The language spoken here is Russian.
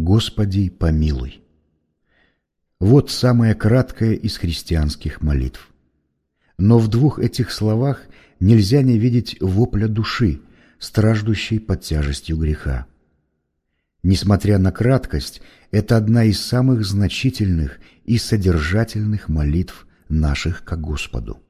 Господи, помилуй. Вот самая краткая из христианских молитв. Но в двух этих словах нельзя не видеть вопля души, страждущей под тяжестью греха. Несмотря на краткость, это одна из самых значительных и содержательных молитв наших к Господу.